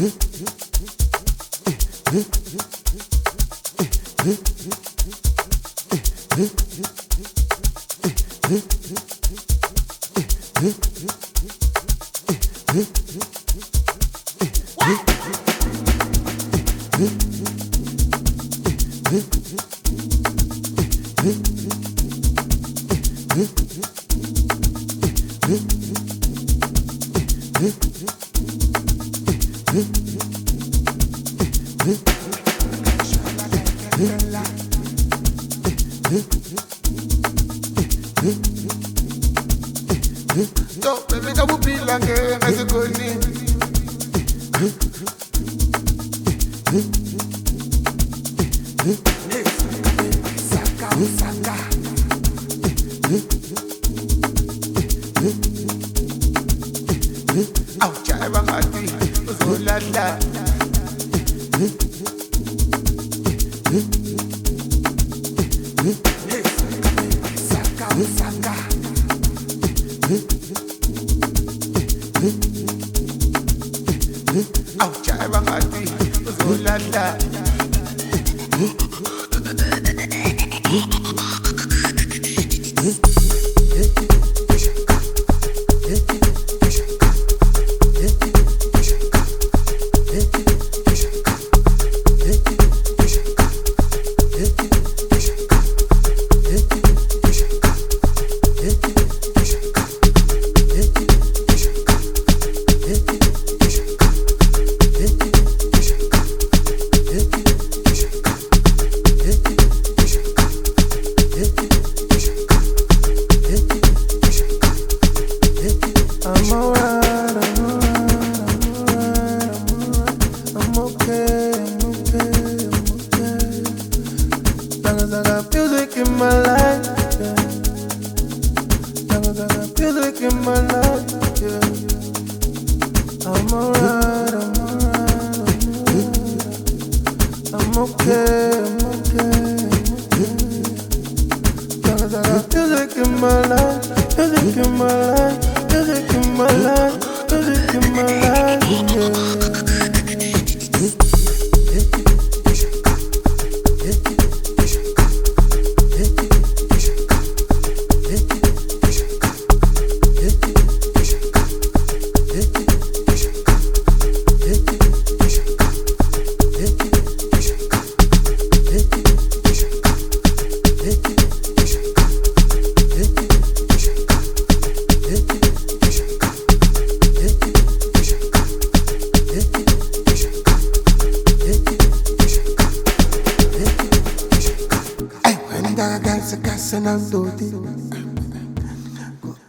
Huh? Yo, baby, double be like a Mexico name. Saka, saka. Ouch, I'm a bangati, uzulala. I'm in my life, yeah. I'm alright, I'm alright, I'm. I'm okay, I'm okay, in my life, music in my life, music in my life, music in my life, when the girls are casting out do it.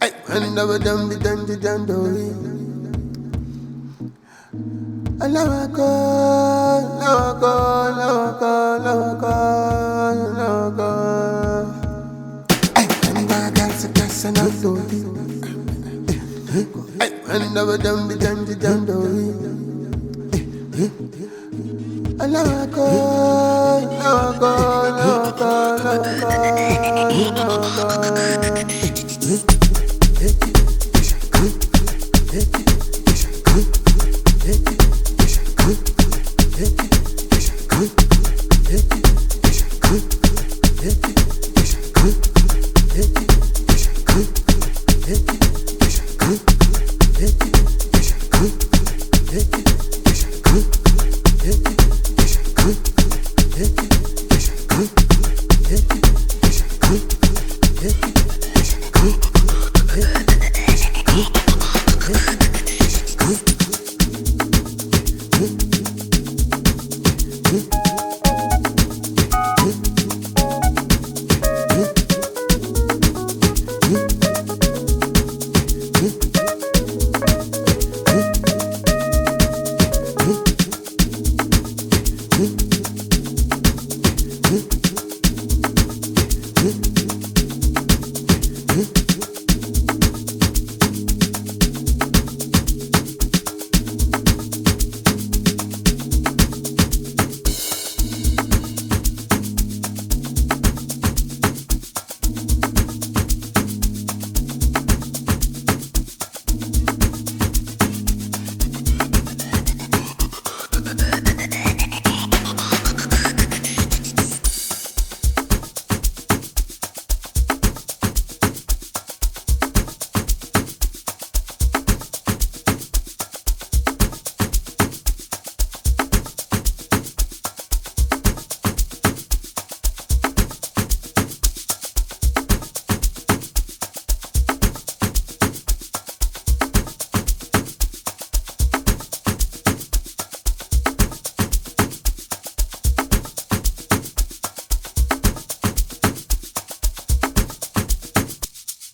Ay, dum di dum do it. Alawako, lawako, lawako, lawako, lawako. Ay, when the girls are casting out do it. Ay, when the dum di dum ọlọ́kọ ọlọ́kọ ọlọ́kọ ọlọ́kọ ọlọ́kọ.